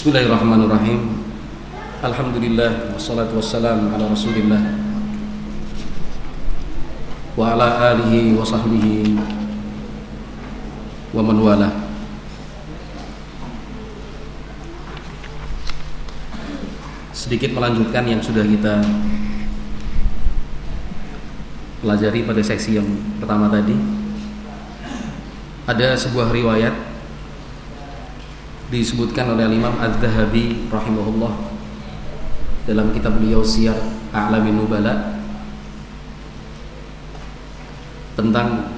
Bismillahirrahmanirrahim. Alhamdulillah Wassalatu wassalam ala rasulillah. Wa ala alihi wa sahbihi Wa man wala. Sedikit melanjutkan yang sudah kita pelajari pada seksi yang pertama tadi. Ada sebuah riwayat disebutkan oleh Imam Az-Zahabi rahimahullah dalam kitab beliau Siyar A'lamin Nubala tentang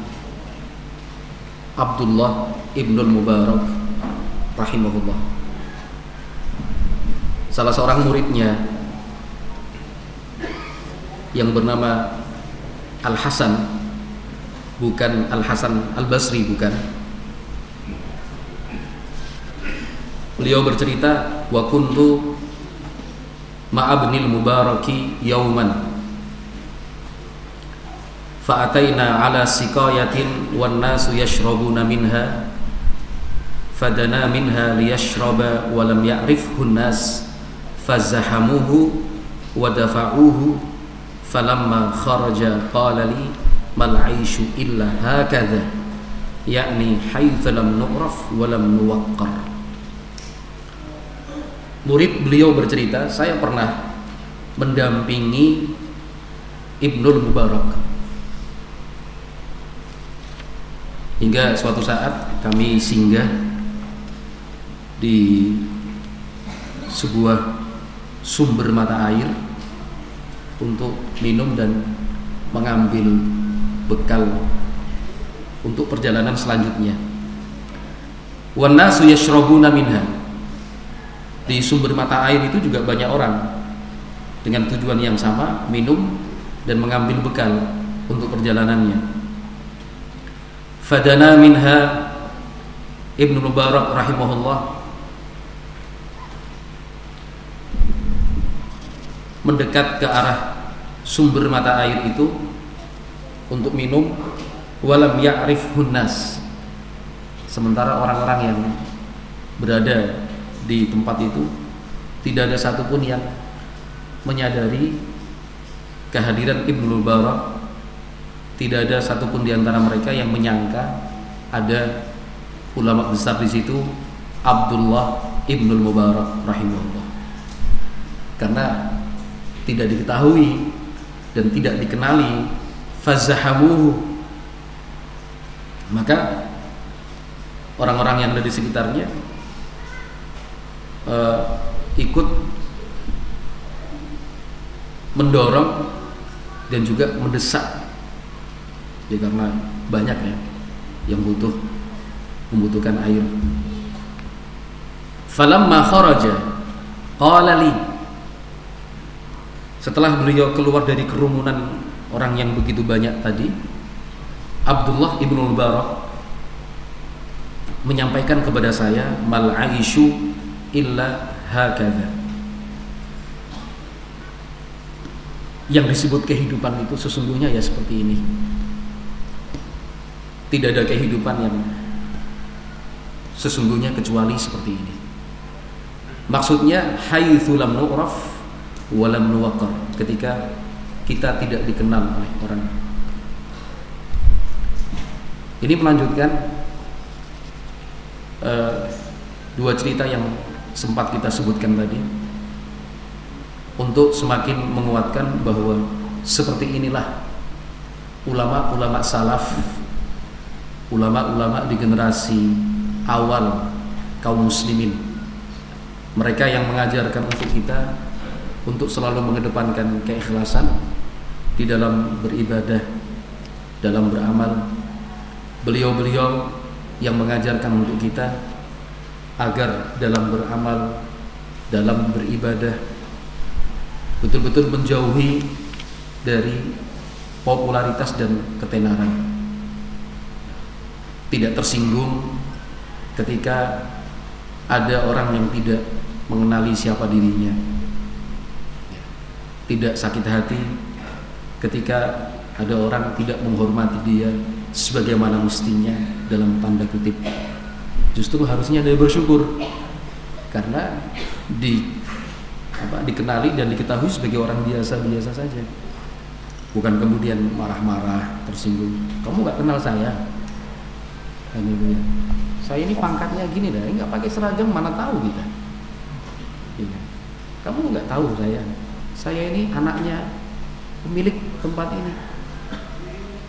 Abdullah Ibnul Mubarak rahimahullah. Salah seorang muridnya yang bernama Al Hasan bukan Al Hasan Al Basri bukan beliau bercerita wa kuntu ma'abnil mubaraki yauman fa'ataina ala siqayatin wan nasu yashrabuna minha fadana minha liyashraba wa lam ya'rifhu an-nas fazahamuhu wa dafa'uhu falamma kharaja qala li mal aishu illa hakadha yakni haitsu lam nu'raf wa lam nuwaqqar murid beliau bercerita saya pernah mendampingi Ibnul Mubarak hingga suatu saat kami singgah di sebuah sumber mata air untuk minum dan mengambil bekal untuk perjalanan selanjutnya. Nasu yashrabuna minha. Di sumber mata air itu juga banyak orang. Dengan tujuan yang sama, minum dan mengambil bekal untuk perjalanannya. Fadana minha Ibnu Mubarak rahimahullah. Mendekat ke arah sumber mata air itu untuk minum walam ya'rif hunnas sementara orang-orang yang berada di tempat itu tidak ada satupun yang menyadari kehadiran Ibnu Mubarak tidak ada satupun di antara mereka yang menyangka ada ulama besar di situ Abdullah Ibnu Mubarak rahimahullah. Karena tidak diketahui dan tidak dikenali fazahamuhu. Maka orang-orang yang ada di sekitarnya uh, ikut mendorong dan juga mendesak. Ya karena banyak ya yang butuh membutuhkan air. Falamma kharaja qala li. Setelah beliau keluar dari kerumunan orang yang begitu banyak tadi, Abdullah ibnu Mubarak menyampaikan kepada saya mal aisyu illa hakadha. Yang disebut kehidupan itu sesungguhnya ya seperti ini. Tidak ada kehidupan yang sesungguhnya kecuali seperti ini. Maksudnya haitsu lam nu'raf walam nuwakar ketika kita tidak dikenal oleh orang ini melanjutkan uh, dua cerita yang sempat kita sebutkan tadi untuk semakin menguatkan bahwa seperti inilah ulama-ulama salaf ulama-ulama di generasi awal kaum muslimin mereka yang mengajarkan untuk kita untuk selalu mengedepankan keikhlasan di dalam beribadah, dalam beramal. Beliau-beliau yang mengajarkan untuk kita agar dalam beramal, dalam beribadah betul-betul menjauhi dari popularitas dan ketenaran. Tidak tersinggung ketika ada orang yang tidak mengenali siapa dirinya tidak sakit hati ketika ada orang tidak menghormati dia sebagaimana mestinya dalam tanda kutip. Justru harusnya dia bersyukur. Karena di apa dikenali dan diketahui sebagai orang biasa-biasa saja. Bukan kemudian marah-marah tersinggung. Kamu nggak kenal saya? Kan itu ya saya ini pangkatnya gini dah nggak pakai seragam mana tahu kita. Ya. kamu nggak tahu saya. Saya ini anaknya pemilik tempat ini.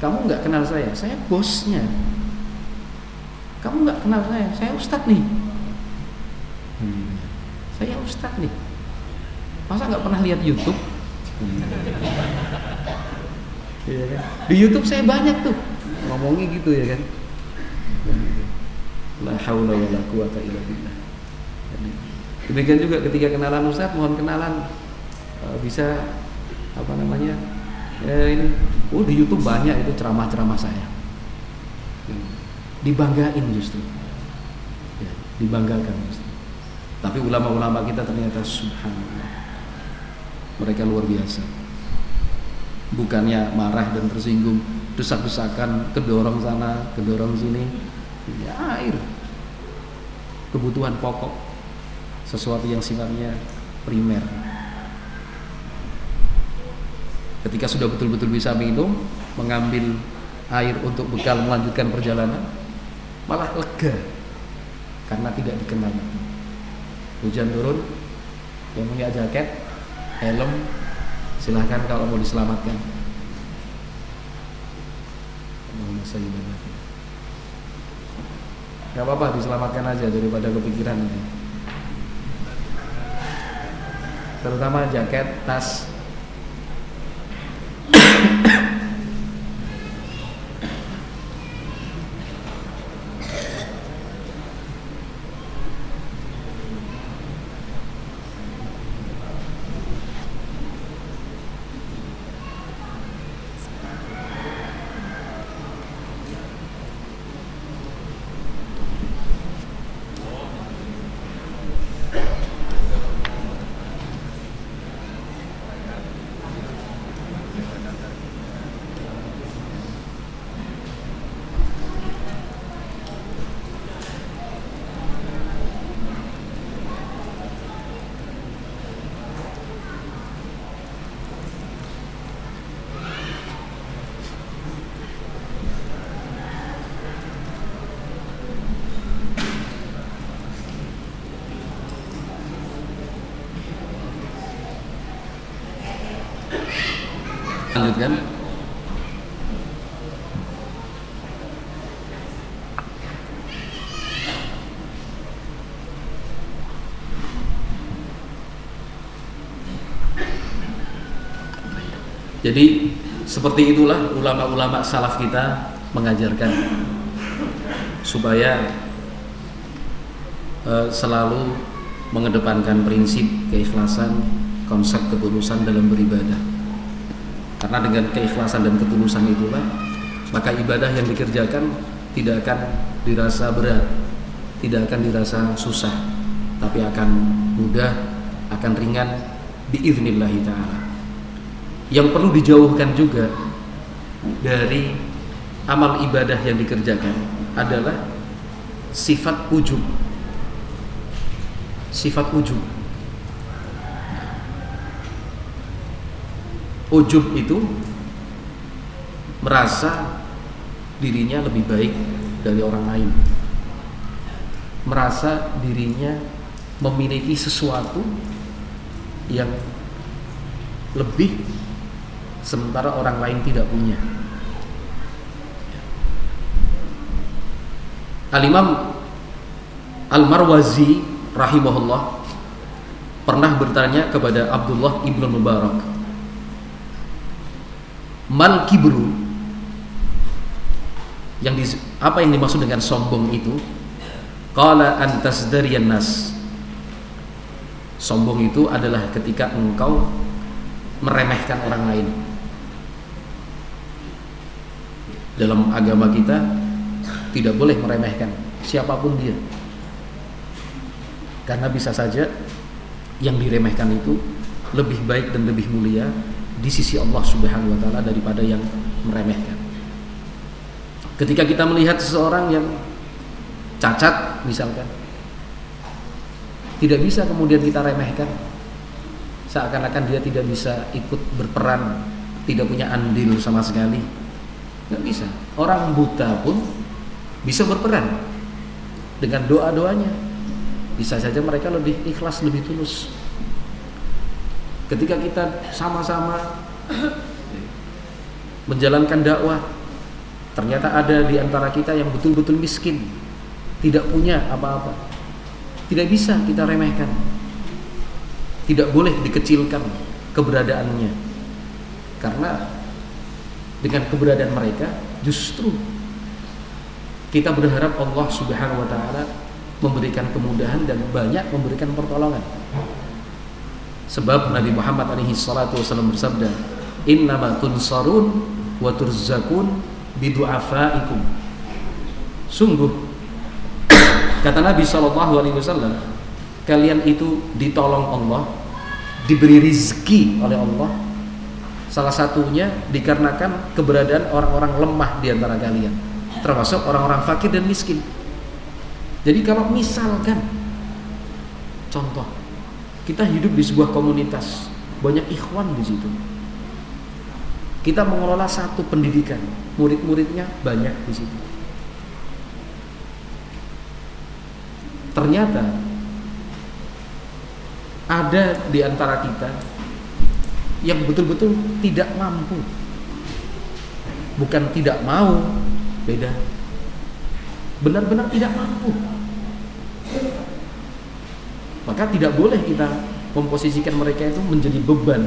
Kamu nggak kenal saya saya bosnya kamu nggak kenal saya? Saya ustadz nih. Hmm. saya ustadz nih. Masa nggak pernah lihat YouTube? Iya kan? di YouTube saya banyak tuh. Ngomongnya gitu ya kan? La haula wala quwata illa billah. Demikian juga ketika kenalan Ustaz mohon kenalan. Uh, bisa apa namanya ya ini oh di YouTube banyak itu ceramah-ceramah saya dibanggain justru. Ya, dibanggakan justru. Tapi ulama-ulama kita ternyata subhanallah. Mereka luar biasa. Bukannya marah dan tersinggung desak-desakan kedorong sana kedorong sini. Ya air. Kebutuhan pokok. Sesuatu yang sifatnya primer. Ketika sudah betul-betul bisa minum mengambil air untuk bekal melanjutkan perjalanan malah lega karena tidak dikenal. Hujan turun yang punya jaket helm silahkan kalau mau diselamatkan. Gak apa-apa diselamatkan aja daripada kepikiran ini. Terutama jaket, tas lanjutkan Jadi seperti itulah ulama-ulama salaf kita mengajarkan supaya uh, selalu mengedepankan prinsip keikhlasan, konsep ketulusan dalam beribadah. Karena dengan keikhlasan dan ketulusan itulah maka ibadah yang dikerjakan tidak akan dirasa berat, tidak akan dirasa susah, tapi akan mudah, akan ringan biiznillahi taala. Yang perlu dijauhkan juga dari amal ibadah yang dikerjakan adalah sifat ujub. Sifat ujub ujub itu merasa dirinya lebih baik dari orang lain. Merasa dirinya memiliki sesuatu yang lebih sementara orang lain tidak punya. Al-Imam Al-Marwazi rahimahullah pernah bertanya kepada Abdullah ibnu Mubarak mal kibru yang di, apa yang dimaksud dengan sombong itu? Qala antas darian nas sombong itu adalah ketika engkau meremehkan orang lain. Dalam agama kita tidak boleh meremehkan siapa pun dia. Karena bisa saja yang diremehkan itu lebih baik dan lebih mulia di sisi Allah Subhanahu wa taala daripada yang meremehkan. Ketika kita melihat seseorang yang cacat misalkan tidak bisa kemudian kita remehkan seakan-akan dia tidak bisa ikut berperan tidak punya andil sama sekali. Nggak bisa. Orang buta pun bisa berperan dengan doa-doanya. Bisa saja mereka lebih ikhlas lebih tulus ketika kita sama-sama menjalankan dakwah ternyata ada di antara kita yang betul-betul miskin tidak punya apa-apa tidak bisa kita remehkan. Tidak boleh dikecilkan keberadaannya. Karena dengan keberadaan mereka justru kita berharap Allah Subhanahu wa taala memberikan kemudahan dan banyak memberikan pertolongan. Sebab Nabi Muhammad alaihi salatu wasallam bersabda, "Innama tunsarun wa turzakun bidu'afaikum." Sungguh Kata Nabi Shallallahu Alaihi Wasallam, kalian itu ditolong Allah, diberi rizki oleh Allah. Salah satunya dikarenakan keberadaan orang-orang lemah di antara kalian, termasuk orang-orang fakir dan miskin. Jadi kalau misalkan contoh kita hidup di sebuah komunitas. Banyak ikhwan di situ. Kita mengelola satu pendidikan, murid-muridnya banyak di situ. Ternyata ada di antara kita yang betul-betul tidak mampu. Bukan tidak mau beda. Benar-benar tidak mampu maka tidak boleh kita memposisikan mereka itu menjadi beban.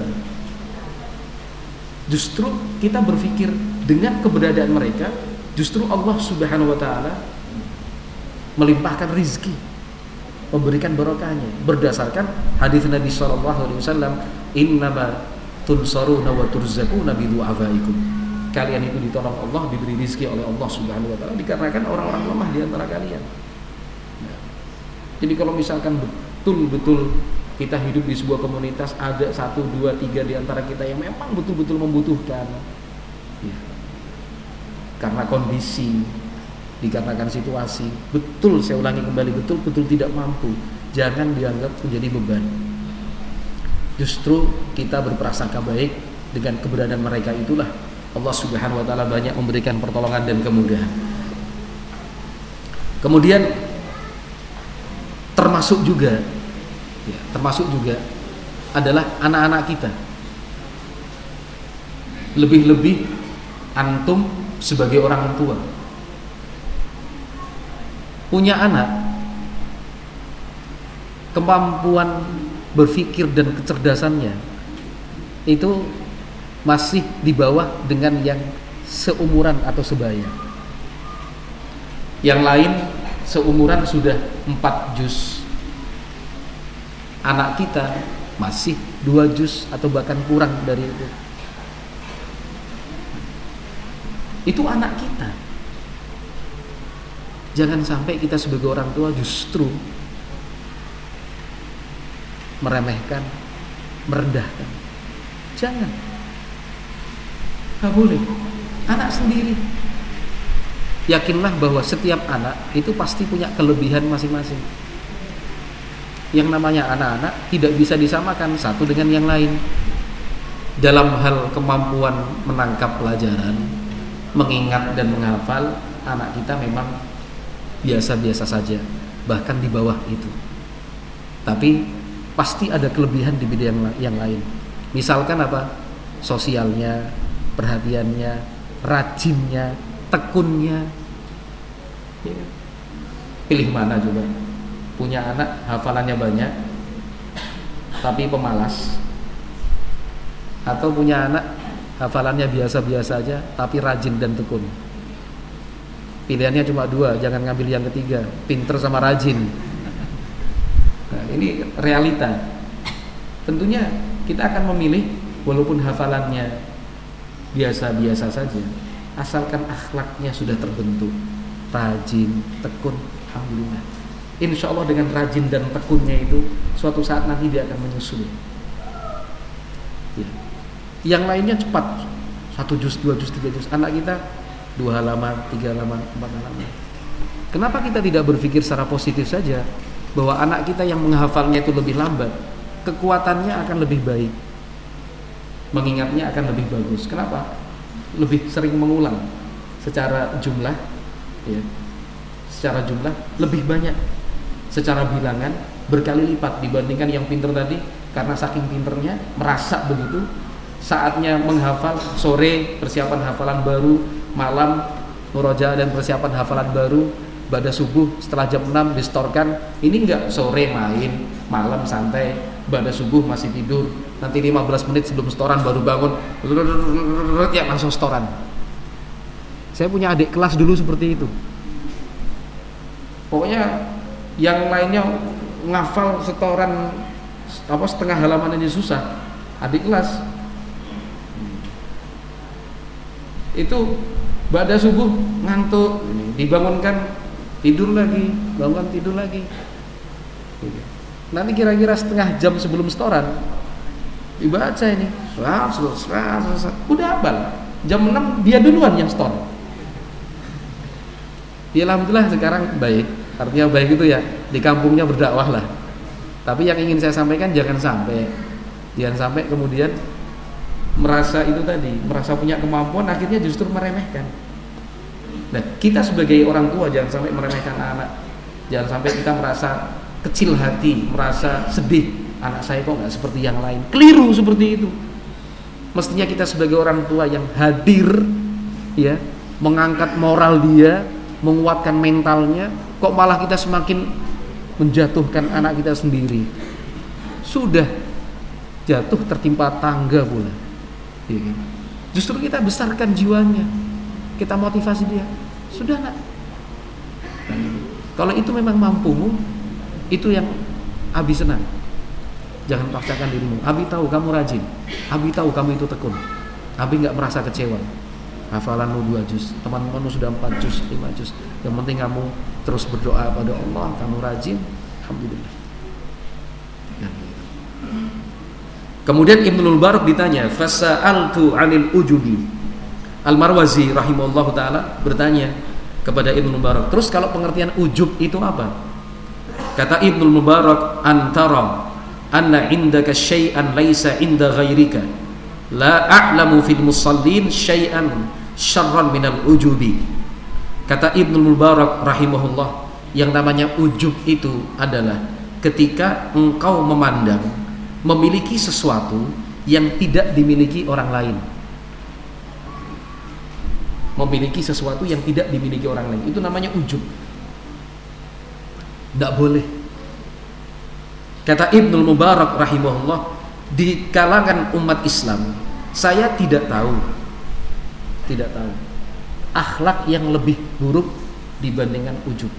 Justru kita berpikir dengan keberadaan mereka justru Allah subhanahu wa ta'ala melimpahkan rizki memberikan barokahnya. Berdasarkan hadis Nabi Shallallahu Alaihi Wasallam innama tunsaruna wa turzakuna bi kalian itu ditolong Allah diberi rizki oleh Allah Subhanahu wa taala dikarenakan orang-orang lemah di antara kalian. Nah, jadi kalau misalkan betul-betul kita hidup di sebuah komunitas ada satu dua tiga di antara kita yang memang betul-betul membutuhkan. Ya. karena kondisi dikarenakan situasi. Betul saya ulangi kembali betul betul tidak mampu. Jangan dianggap menjadi beban. Justru kita berprasangka baik dengan keberadaan mereka itulah. Allah Subhanahu wa taala banyak memberikan pertolongan dan kemudahan. Kemudian termasuk juga ya, termasuk juga adalah anak-anak kita. Lebih-lebih antum sebagai orang tua. Punya anak kemampuan berpikir dan kecerdasannya itu masih di bawah dengan yang seumuran atau sebaya. Yang lain seumuran sudah empat juz anak kita masih dua juz atau bahkan kurang dari itu itu anak kita Jangan sampai kita sebagai orang tua justru meremehkan, merendahkan. Jangan. Gak boleh. Anak sendiri. Yakinlah bahwa setiap anak itu pasti punya kelebihan masing-masing. Yang namanya anak-anak tidak bisa disamakan satu dengan yang lain. Dalam hal kemampuan menangkap pelajaran, mengingat dan menghafal, anak kita memang biasa-biasa saja, bahkan di bawah itu. Tapi pasti ada kelebihan di bidang yang lain. Misalkan apa? Sosialnya, perhatiannya, rajinnya, tekunnya. Ya. Pilih mana juga? Punya anak hafalannya banyak, tapi pemalas. Atau punya anak hafalannya biasa-biasa aja, tapi rajin dan tekun. Pilihannya cuma dua, jangan ngambil yang ketiga, pinter sama rajin. Nah, ini realita. Tentunya kita akan memilih walaupun hafalannya biasa-biasa saja, asalkan akhlaknya sudah terbentuk, rajin, tekun, alhamdulillah. Insya Allah dengan rajin dan tekunnya itu suatu saat nanti dia akan menyusul. Ya. Yang lainnya cepat, satu juz, dua juz, tiga juz. Anak kita dua halaman, tiga halaman, empat halaman. Kenapa kita tidak berpikir secara positif saja? bahwa anak kita yang menghafalnya itu lebih lambat, kekuatannya akan lebih baik. Mengingatnya akan lebih bagus. Kenapa? Lebih sering mengulang secara jumlah ya. Secara jumlah lebih banyak. Secara bilangan berkali lipat dibandingkan yang pinter tadi karena saking pinternya merasa begitu. Saatnya menghafal sore persiapan hafalan baru malam murojaah dan persiapan hafalan baru pada subuh setelah jam 6 distorkan. Ini enggak sore main malam santai pada subuh masih tidur. Nanti 15 menit sebelum setoran baru bangun ya langsung setoran saya punya adik kelas dulu seperti itu pokoknya yang lainnya ngafal setoran apa setengah halaman ini susah. Adik kelas. Itu pada subuh ngantuk dibangunkan tidur lagi bangun tidur lagi. Nanti kira-kira setengah jam sebelum setoran dibaca ini. Udah abal jam 6 dia duluan yang setor. Ya alhamdulillah sekarang baik artinya baik itu ya di kampungnya berdakwah lah tapi yang ingin saya sampaikan jangan sampai jangan sampai kemudian merasa itu tadi merasa punya kemampuan akhirnya justru meremehkan Nah, kita sebagai orang tua jangan sampai meremehkan anak. Jangan sampai kita merasa kecil hati, merasa sedih. Anak saya kok nggak seperti yang lain. Keliru seperti itu. Mestinya kita sebagai orang tua yang hadir, ya, mengangkat moral dia, menguatkan mentalnya. Kok malah kita semakin menjatuhkan anak kita sendiri. Sudah jatuh tertimpa tangga pula. Ya, kan? Justru kita besarkan jiwanya kita motivasi dia sudah nak kalau itu memang mampumu itu yang Abi senang jangan paksakan dirimu Abi tahu kamu rajin Abi tahu kamu itu tekun Abi nggak merasa kecewa hafalanmu dua juz teman-temanmu sudah empat juz lima juz yang penting kamu terus berdoa pada Allah kamu rajin Alhamdulillah Kemudian Ibnu Barak ditanya, "Fasa'altu 'anil ujubi." Al-Marwazi rahimahullah taala bertanya kepada Ibnu Mubarak, "Terus kalau pengertian ujub itu apa?" Kata Ibnu Mubarak, "Antara anna indaka syai'an laisa inda ghairika. La a'lamu fil musallin syai'an syarran minal ujubi." Kata Ibnu Mubarak rahimahullah, yang namanya ujub itu adalah ketika engkau memandang memiliki sesuatu yang tidak dimiliki orang lain. Memiliki sesuatu yang tidak dimiliki orang lain. Itu namanya ujub. Tidak boleh. Kata Ibnul Mubarak rahimahullah di kalangan umat Islam saya tidak tahu. Tidak tahu akhlak yang lebih buruk dibandingkan ujub.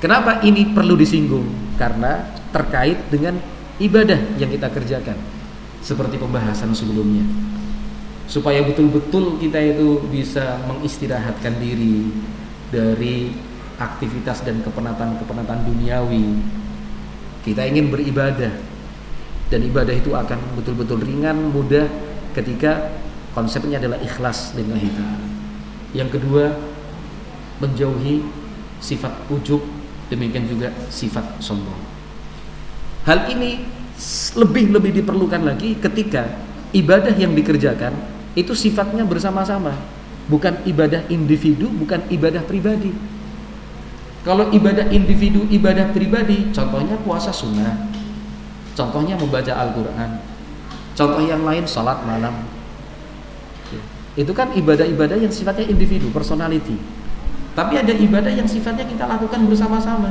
Kenapa ini perlu disinggung? Karena terkait dengan ibadah yang kita kerjakan seperti pembahasan sebelumnya. Supaya betul-betul kita itu bisa mengistirahatkan diri dari aktivitas dan kepenatan-kepenatan duniawi. Kita ingin beribadah dan ibadah itu akan betul-betul ringan, mudah ketika konsepnya adalah ikhlas lillahi taala. Yang kedua, menjauhi sifat ujub, demikian juga sifat sombong. Hal ini lebih-lebih diperlukan lagi ketika ibadah yang dikerjakan itu sifatnya bersama-sama bukan ibadah individu bukan ibadah pribadi kalau ibadah individu ibadah pribadi contohnya puasa sunnah contohnya membaca Al-Quran. Contoh yang lain sholat malam. Itu kan ibadah-ibadah yang sifatnya individu personality. Tapi ada ibadah yang sifatnya kita lakukan bersama-sama.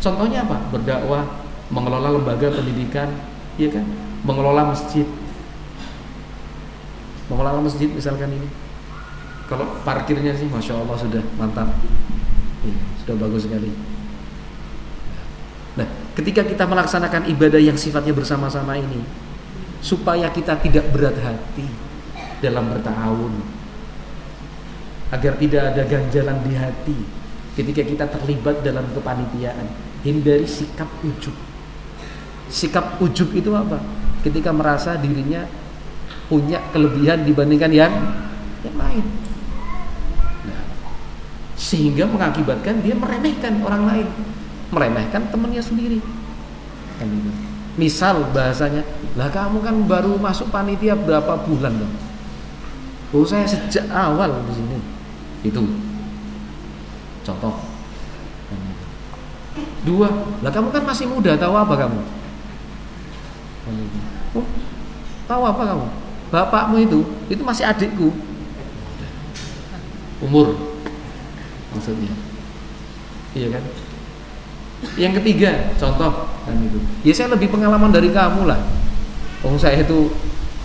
Contohnya apa? Berdakwah mengelola lembaga pendidikan ya kan? Mengelola masjid. Mengelola masjid misalkan ini. Kalau parkirnya sih masya Allah sudah mantap. Ya, sudah bagus sekali nah ketika kita melaksanakan ibadah yang sifatnya bersama-sama ini supaya kita tidak berat hati dalam bertahun agar tidak ada ganjalan di hati ketika kita terlibat dalam kepanitiaan hindari sikap ujub sikap ujub itu apa ketika merasa dirinya punya kelebihan dibandingkan yang yang lain. Nah, sehingga mengakibatkan dia meremehkan orang lain. Meremehkan temannya sendiri. Kan gitu. Misal bahasanya, lah kamu kan baru masuk panitia berapa bulan dong? Oh saya sejak awal di sini. Itu contoh. Kan gitu. Dua, lah kamu kan masih muda, tahu apa kamu? Kan gitu. Oh, tahu apa kamu? Bapakmu itu, itu masih adikku. Umur maksudnya. Iya kan? Yang ketiga, contoh kan itu. Ya saya lebih pengalaman dari kamu lah. Oh saya itu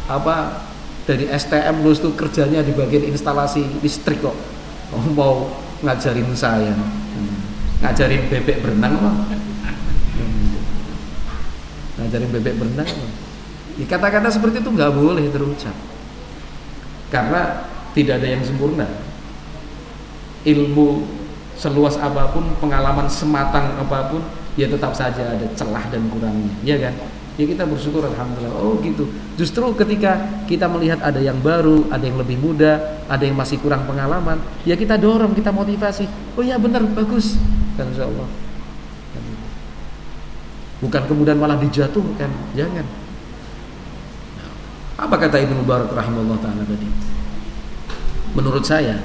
apa dari STM lulus tuh kerjanya di bagian instalasi listrik kok. Oh mau ngajarin saya. Ngajarin bebek berenang kok. Ngajarin bebek berenang kok. Ya, kata-kata seperti itu nggak boleh terucap. Karena tidak ada yang sempurna. Ilmu seluas apa pun, pengalaman sematang apa pun, ya tetap saja ada celah dan kurangnya, ya kan? Ya kita bersyukur alhamdulillah. Oh gitu. Justru ketika kita melihat ada yang baru, ada yang lebih muda, ada yang masih kurang pengalaman, ya kita dorong, kita motivasi. Oh ya benar, bagus. Kan insyaallah. Bukan kemudian malah dijatuhkan, jangan. Apa kata Ibnu Mubarak rahimahullah taala tadi? Menurut saya,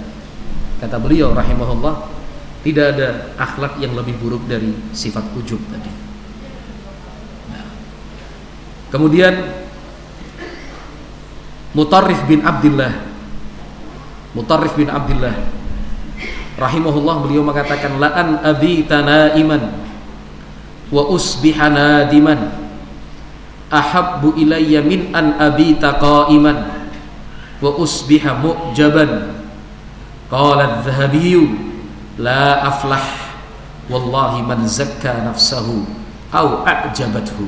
kata beliau rahimahullah, tidak ada akhlak yang lebih buruk dari sifat ujub tadi. Nah. Kemudian Mutarrif bin Abdullah Mutarrif bin Abdullah rahimahullah beliau mengatakan la'an abitana iman wa usbihana diman ahabbu ilayya min an abita qa'iman wa usbiha mu'jaban qala adh-dhahabiyyu la aflah wallahi man zakka nafsahu au a'jabathu.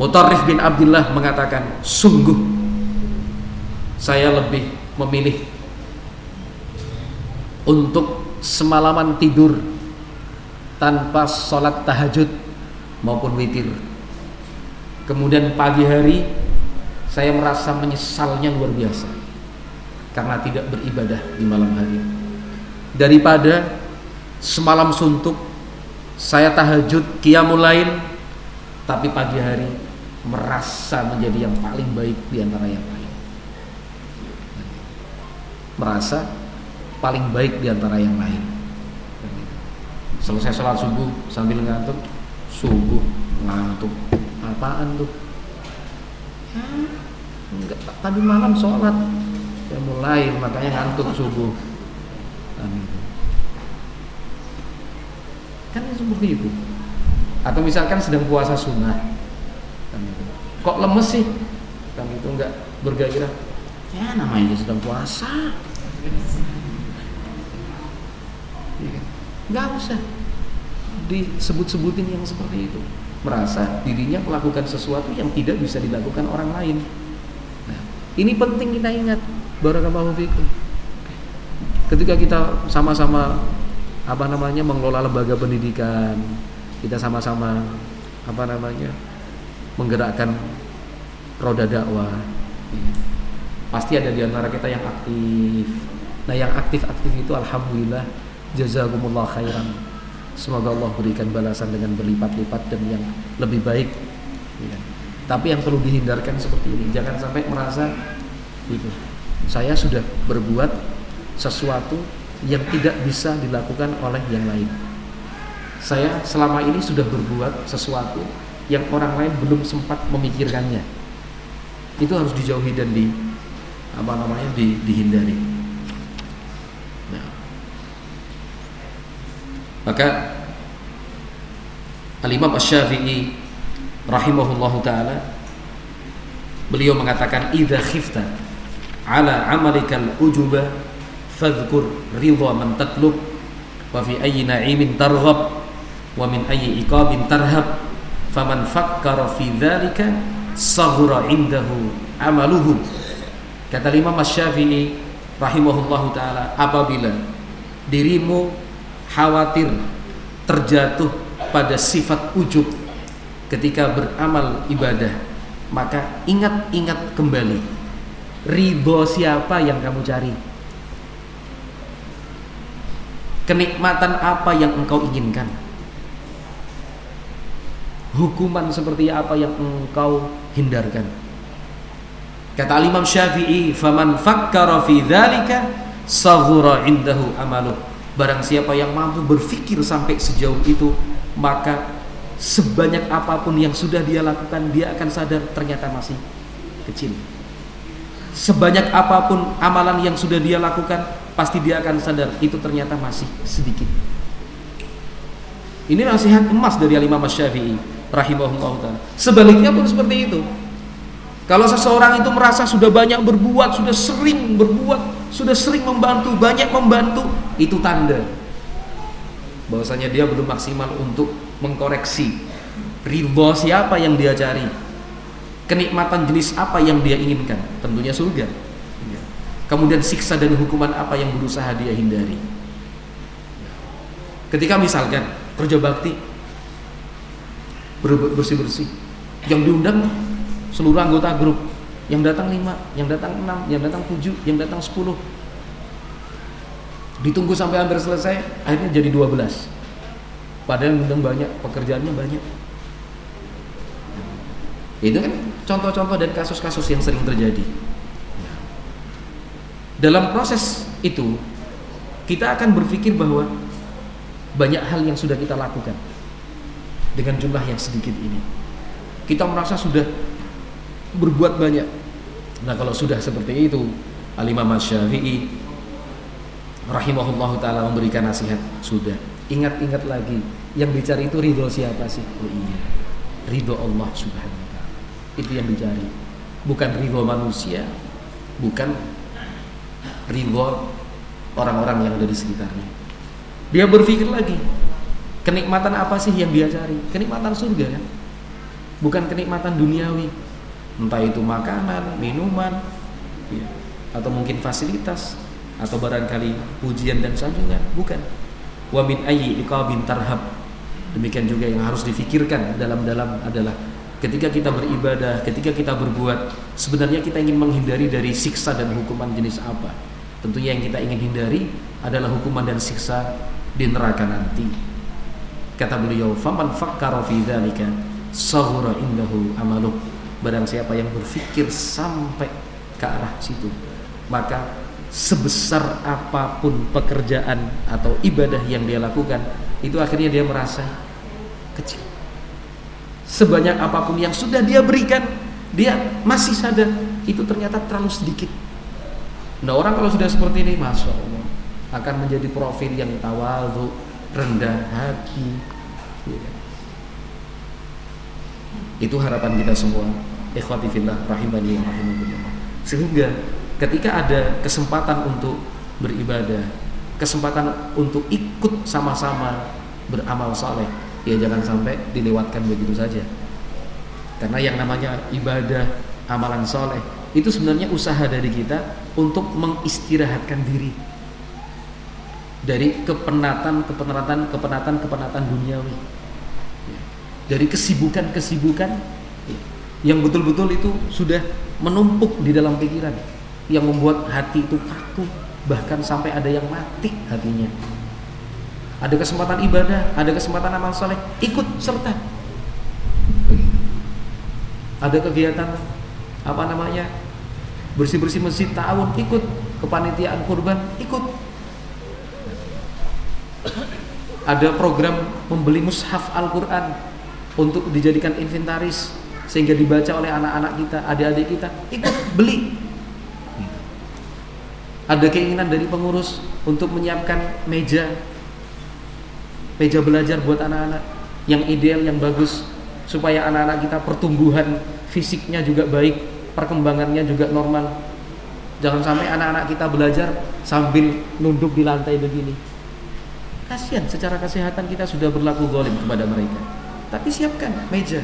Mutarrif bin Abdullah mengatakan sungguh saya lebih memilih untuk semalaman tidur tanpa sholat tahajud maupun witir. Kemudian pagi hari saya merasa menyesalnya luar biasa karena tidak beribadah di malam hari daripada semalam suntuk saya tahajud qiyamul lain tapi pagi hari merasa menjadi yang paling baik di antara yang lain. Merasa paling baik di antara yang lain. Selesai sholat subuh sambil ngantuk subuh ngantuk. Apaan tuh? Enggak tadi malam sholat. Ya mulai makanya ngantuk subuh kan seperti itu. Atau misalkan sedang puasa sunnah. Kan kok lemes sih? Kan itu enggak bergairah ya namanya sedang puasa. Iya kan? usah disebut-sebutin yang seperti itu. Merasa dirinya melakukan sesuatu yang tidak bisa dilakukan orang lain. Nah, ini penting kita ingat. Barakallahu fikum ketika kita sama-sama apa namanya mengelola lembaga pendidikan kita sama-sama apa namanya menggerakkan roda dakwah pasti ada di antara kita yang aktif. Nah yang aktif-aktif itu alhamdulillah jazakumullah khairan. Semoga Allah berikan balasan dengan berlipat-lipat dan yang lebih baik. Ya. tapi yang perlu dihindarkan seperti ini jangan sampai merasa itu saya sudah berbuat sesuatu yang tidak bisa dilakukan oleh yang lain. Saya selama ini sudah berbuat sesuatu yang orang lain belum sempat memikirkannya. Itu harus dijauhi dan di apa namanya di, dihindari. Nah. Maka Al-Imam Asy-Syafi'i rahimahullahu taala beliau mengatakan idza khifta ala amalikal ujuba fadhkur ridha man tatlub wa fi ayyi na'imin targhab wa min ayyi iqabin tarhab faman fakkara fi dzalika saghura indahu amaluhu. Kata Imam Asy-Syafi'i rahimahullahu taala apabila dirimu khawatir terjatuh pada sifat ujub ketika beramal ibadah maka ingat-ingat kembali ridho siapa yang kamu cari kenikmatan apa yang engkau inginkan? Hukuman seperti apa yang engkau hindarkan? Kata Imam Syafi'i faman fakkara fi dzalika saghura indahu amaluh. Barang siapa yang mampu berpikir sampai sejauh itu maka sebanyak apa pun yang sudah dia lakukan dia akan sadar ternyata masih kecil. Sebanyak apa pun amalan yang sudah dia lakukan pasti dia akan sadar itu ternyata masih sedikit ini nasihat emas dari Imam Syafi'i rahimahullah taala. Sebaliknya pun seperti itu. Kalau seseorang itu merasa sudah banyak berbuat, sudah sering berbuat, sudah sering membantu, banyak membantu, itu tanda bahwasanya dia belum maksimal untuk mengkoreksi ridho siapa yang dia cari. Kenikmatan jenis apa yang dia inginkan? Tentunya surga. Kemudian siksa dan hukuman apa yang berusaha dia hindari. Ketika misalkan kerja bakti bersih-bersih. Yang diundang seluruh anggota grup. Yang datang lima, yang datang enam, yang datang tujuh, yang datang sepuluh. Ditunggu sampai hampir selesai, akhirnya jadi dua belas. Padahal undang banyak, pekerjaannya banyak. Itu kan contoh-contoh dan kasus-kasus yang sering terjadi. Dalam proses itu, kita akan berpikir bahwa banyak hal yang sudah kita lakukan dengan jumlah yang sedikit ini. Kita merasa sudah berbuat banyak. Nah, kalau sudah seperti itu, Al-Imam Syafi'i rahimahullahu taala memberikan nasihat, sudah. Ingat-ingat lagi, yang dicari itu ridho siapa sih? Oh iya. Ridho Allah Subhanahu wa taala. Itu yang dicari. Bukan ridho manusia, bukan ridho orang-orang yang ada di sekitarnya. Dia berpikir lagi, Kenikmatan apa sih yang dia cari? Kenikmatan surga kan? Bukan kenikmatan duniawi. Entah itu makanan, minuman, ya. atau mungkin fasilitas, atau barangkali pujian dan sanjungan, bukan. Wa min ayyi iqabin tarhab. Demikian juga yang harus difikirkan dalam-dalam adalah ketika kita beribadah, ketika kita berbuat, sebenarnya kita ingin menghindari dari siksa dan hukuman jenis apa? Tentunya yang kita ingin hindari adalah hukuman dan siksa di neraka nanti. Kata beliau, "Faman fakkara fi dzalika saghura indahu amaluh." Barang siapa yang berpikir sampai ke arah situ, maka sebesar apa pun pekerjaan atau ibadah yang dia lakukan, itu akhirnya dia merasa kecil. Sebanyak apa pun yang sudah dia berikan, dia masih sadar itu ternyata terlalu sedikit. Nah orang kalau sudah seperti ini, masya akan menjadi profil yang tawadhu, rendah hati. Ya. itu harapan kita semua. Ikhwati fillah rahimani rahimakumullah. Sehingga ketika ada kesempatan untuk beribadah kesempatan untuk ikut sama-sama beramal saleh ya jangan sampai dilewatkan begitu saja. Karena yang namanya ibadah amalan soleh itu sebenarnya usaha dari kita untuk mengistirahatkan diri. Dari kepenatan kepenatan kepenatan kepenatan duniawi. Dari kesibukan kesibukan yang betul-betul itu sudah menumpuk di dalam pikiran. Yang membuat hati itu kaku bahkan sampai ada yang mati hatinya. Ada kesempatan ibadah ada kesempatan amal soleh ikut serta. Ada kegiatan apa namanya? Bersih-bersih masjid tahun ikut. Kepanitiaan kurban ikut. Ada program membeli mushaf Al-Quran untuk dijadikan inventaris sehingga dibaca oleh anak-anak kita, adik-adik kita, ikut beli. Ada keinginan dari pengurus untuk menyiapkan meja meja belajar buat anak-anak yang ideal, yang bagus supaya anak-anak kita pertumbuhan fisiknya juga baik, perkembangannya juga normal. Jangan sampai anak-anak kita belajar sambil nunduk di lantai begini Kasihan secara kesehatan kita sudah berlaku golim kepada mereka. Tapi siapkan meja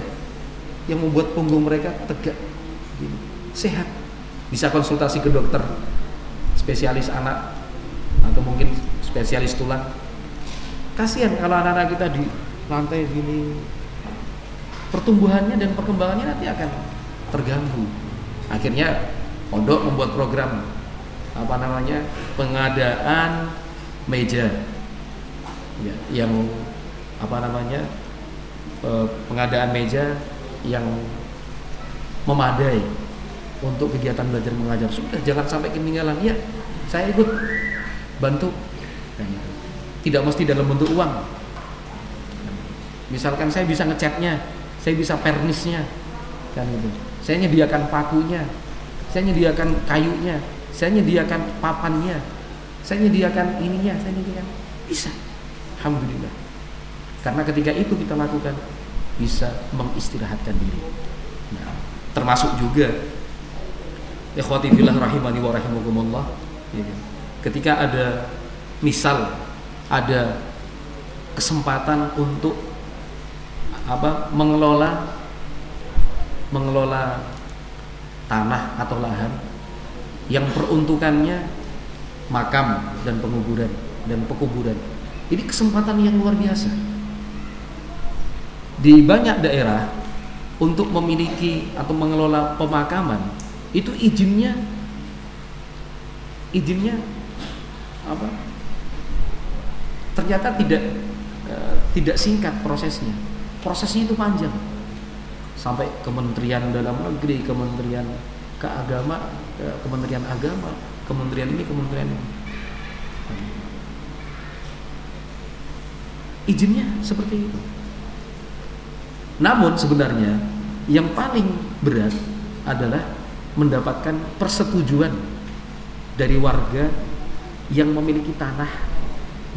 yang membuat punggung mereka tegak, gini, sehat. Bisa konsultasi ke dokter spesialis anak atau mungkin spesialis tulang. Kasihan kalau anak-anak kita di lantai gini, pertumbuhannya dan perkembangannya nanti akan terganggu. Akhirnya pondok membuat program apa namanya pengadaan meja. Ya, yang apa namanya eh, pengadaan meja yang memadai untuk kegiatan belajar mengajar. Sudah jangan sampai ketinggalan. Ya saya ikut bantu. Dan itu tidak mesti dalam bentuk uang. Misalkan saya bisa ngecatnya saya bisa pernisnya kan itu saya nyediakan pakunya. Saya nyediakan kayunya. Saya nyediakan papannya. Saya nyediakan ininya. Saya nyediakan bisa. Alhamdulillah. Karena ketika itu kita lakukan bisa mengistirahatkan diri. Nah, termasuk juga ikhwati fillah rahimani wa ya kan? ketika ada misal ada kesempatan untuk apa mengelola mengelola tanah atau lahan yang peruntukannya makam dan penguburan dan pekuburan. Ini kesempatan yang luar biasa. Di banyak daerah untuk memiliki atau mengelola pemakaman itu izinnya izinnya apa? Ternyata tidak e, tidak singkat prosesnya. Prosesnya itu panjang sampai Kementerian Dalam Negeri Kementerian Keagama Kementerian Agama Kementerian ini Kementerian ini. Izinnya seperti itu. Namun sebenarnya yang paling berat adalah mendapatkan persetujuan dari warga yang memiliki tanah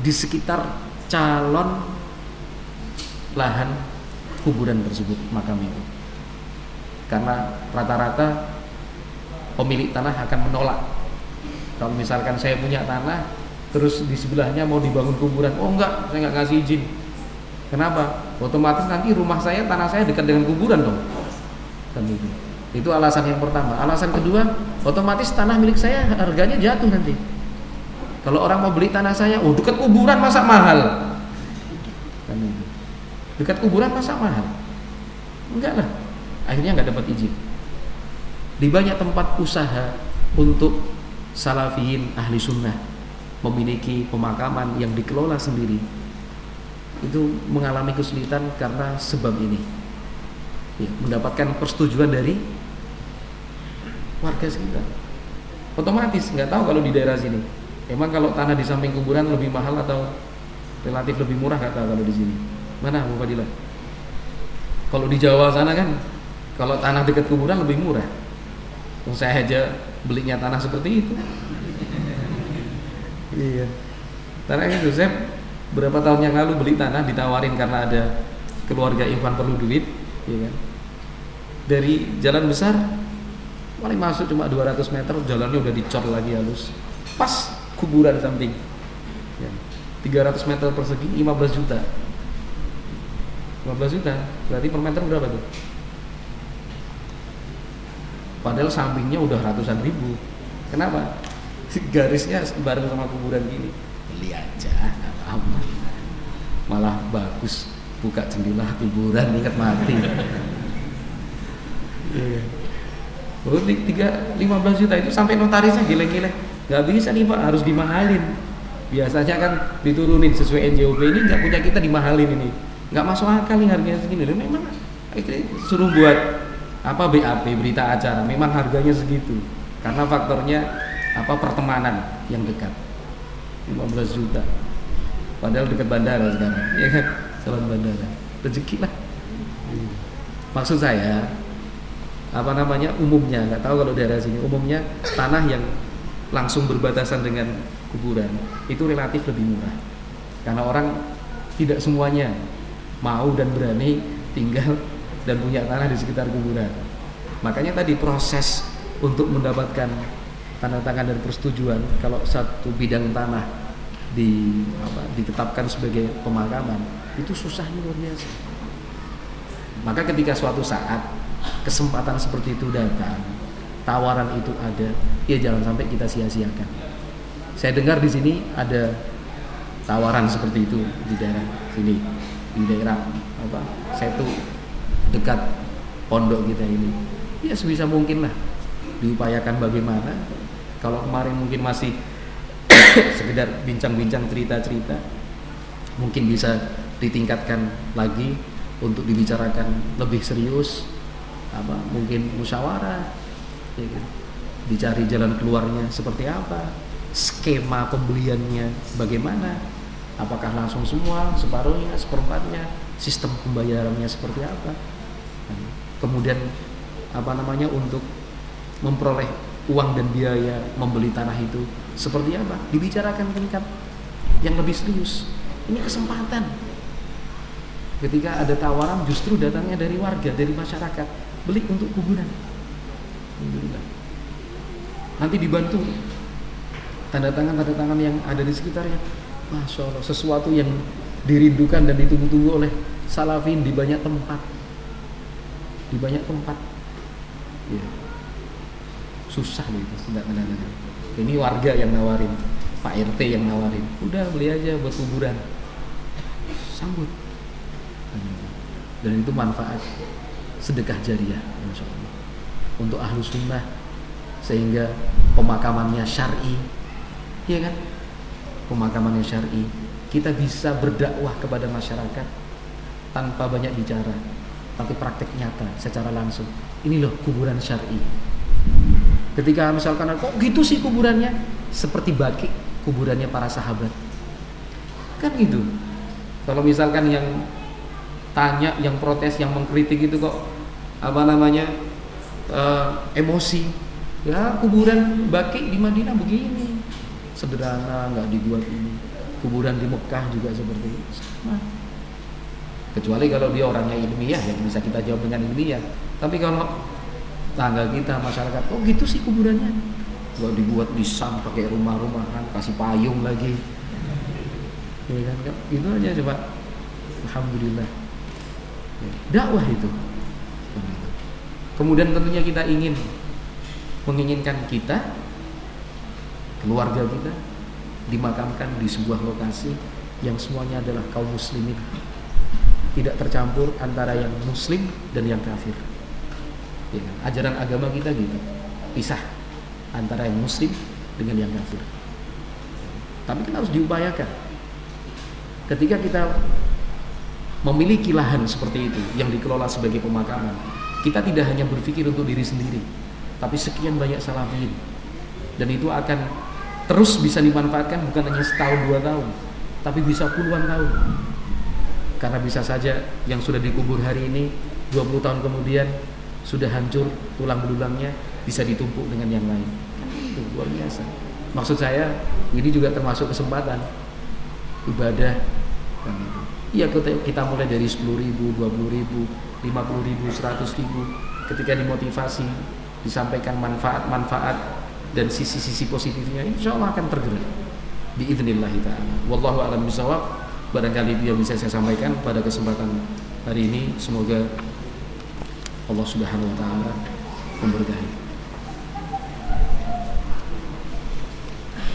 di sekitar calon lahan kuburan tersebut makam itu. Karena rata-rata pemilik tanah akan menolak. Kalau misalkan saya punya tanah terus di sebelahnya mau dibangun kuburan oh enggak saya enggak ngasih izin. Kenapa? Otomatis nanti rumah saya tanah saya dekat dengan kuburan dong. Kan itu itu alasan yang pertama. Alasan kedua, otomatis tanah milik saya harganya jatuh nanti. Kalau orang mau beli tanah saya, oh dekat kuburan masa mahal. Kan Dekat kuburan masa mahal? Enggak lah. Akhirnya nggak dapat izin. Di banyak tempat usaha untuk salafiyin ahli sunnah memiliki pemakaman yang dikelola sendiri itu mengalami kesulitan karena sebab ini ya, mendapatkan persetujuan dari warga sekitar otomatis nggak tahu kalau di daerah sini emang kalau tanah di samping kuburan lebih mahal atau relatif lebih murah nggak tahu kalau di sini mana Bu Fadilah? Kalau di Jawa sana kan kalau tanah dekat kuburan lebih murah. Saya aja belinya tanah seperti itu. Iya. Tanah itu saya berapa tahun yang lalu beli tanah ditawarin karena ada keluarga Ivan perlu duit iya kan? Dari jalan besar paling masuk cuma 200 meter jalannya udah dicor lagi halus. Pas kuburan samping. Ya. 300 meter persegi 15 juta 15 juta berarti per meter berapa tuh padahal sampingnya udah ratusan ribu kenapa garisnya bareng sama kuburan gini beli aja apa malah bagus buka jendela kuburan ingat mati. Oh, tiga, lima belas juta itu sampai notarisnya gile-gile. Gak bisa nih pak, harus dimahalin. Biasanya kan diturunin sesuai NJOP ini nggak punya kita dimahalin ini. Nggak masuk akal nih harganya segini. Loh, memang suruh buat apa BAP berita acara. Memang harganya segitu. Karena faktornya apa pertemanan yang dekat. 15 juta. Padahal dekat bandara sekarang, ya kan? Bandara. Rezeki lah. Maksud saya, apa namanya umumnya nggak tahu kalau daerah sini umumnya tanah yang langsung berbatasan dengan kuburan itu relatif lebih murah karena orang tidak semuanya mau dan berani tinggal dan punya tanah di sekitar kuburan. Makanya tadi proses untuk mendapatkan tanda tangan dan persetujuan kalau satu bidang tanah di apa, ditetapkan sebagai pemakaman itu susahnya luar biasa. Maka ketika suatu saat kesempatan seperti itu datang, tawaran itu ada, ya jangan sampai kita sia-siakan. Saya dengar di sini ada tawaran seperti itu di daerah sini, di daerah apa? Tuh dekat pondok kita ini. Ya sebisa mungkin lah diupayakan bagaimana. Kalau kemarin mungkin masih sekedar bincang-bincang cerita-cerita, mungkin bisa ditingkatkan lagi untuk dibicarakan lebih serius apa mungkin musyawarah ya gitu. dicari jalan keluarnya seperti apa skema pembeliannya bagaimana apakah langsung semua separuhnya seperempatnya sistem pembayarannya seperti apa? Kemudian apa namanya untuk memperoleh uang dan biaya membeli tanah itu seperti apa? Dibicarakan tingkat yang lebih serius. Ini kesempatan. Ketika ada tawaran justru datangnya dari warga dari masyarakat beli untuk kuburan. Nanti dibantu. Tanda tangan tanda tangan yang ada di sekitarnya masya Allah sesuatu yang dirindukan dan ditunggu-tunggu oleh salafin di banyak tempat. Di banyak tempat. Ya. susah itu tidak benar-benar ini warga yang nawarin Pak RT yang nawarin. Udah beli aja buat kuburan. Sambut. Dan itu manfaat sedekah jariah insya Allah. Untuk ahlu sunnah sehingga pemakamannya syari. Ya kan pemakamannya syari kita bisa berdakwah kepada masyarakat tanpa banyak bicara tapi praktek nyata secara langsung. Ini loh kuburan syari. Ketika misalkan kok gitu sih kuburannya? Seperti baki kuburannya para sahabat. Kan gitu. Kalau misalkan yang tanya yang protes yang mengkritik itu kok apa namanya uh, emosi. Ya kuburan baki di Madinah begini sederhana nggak dibuat ini kuburan di Mekah juga seperti itu. Sama kecuali kalau dia orangnya ilmiah yang bisa kita jawab dengan ilmiah. Tapi kalau tangga kita masyarakat oh gitu sih kuburannya. Kalau dibuat di sam pakai rumah-rumahan kasih payung lagi. Ya kan itu aja coba. Alhamdulillah. Ya, dakwah itu. Kemudian tentunya kita ingin menginginkan kita keluarga kita dimakamkan di sebuah lokasi yang semuanya adalah kaum muslimin. Tidak tercampur antara yang muslim dan yang kafir. Ya kan? ajaran agama kita gitu. Pisah antara yang muslim dengan yang kafir. Tapi kan harus diupayakan. Ketika kita memiliki lahan seperti itu yang dikelola sebagai pemakaman kita tidak hanya berpikir untuk diri sendiri tapi sekian banyak salafin dan itu akan terus bisa dimanfaatkan bukan hanya setahun dua tahun tapi bisa puluhan tahun. Karena bisa saja yang sudah dikubur hari ini 20 tahun kemudian sudah hancur tulang belulangnya bisa ditumpuk dengan yang lain. Itu luar biasa. Maksud saya ini juga termasuk kesempatan ibadah kan itu. Iya kita mulai dari 10 ribu 20 ribu 50 ribu 100 ribu. Ketika dimotivasi disampaikan manfaat-manfaat dan sisi-sisi positifnya insya Allah akan tergerak. Biidznillah ta'ala. Wallahu alam bisawab barangkali yang bisa saya sampaikan pada kesempatan hari ini. Semoga Allah Subhanahu wa taala memberkahi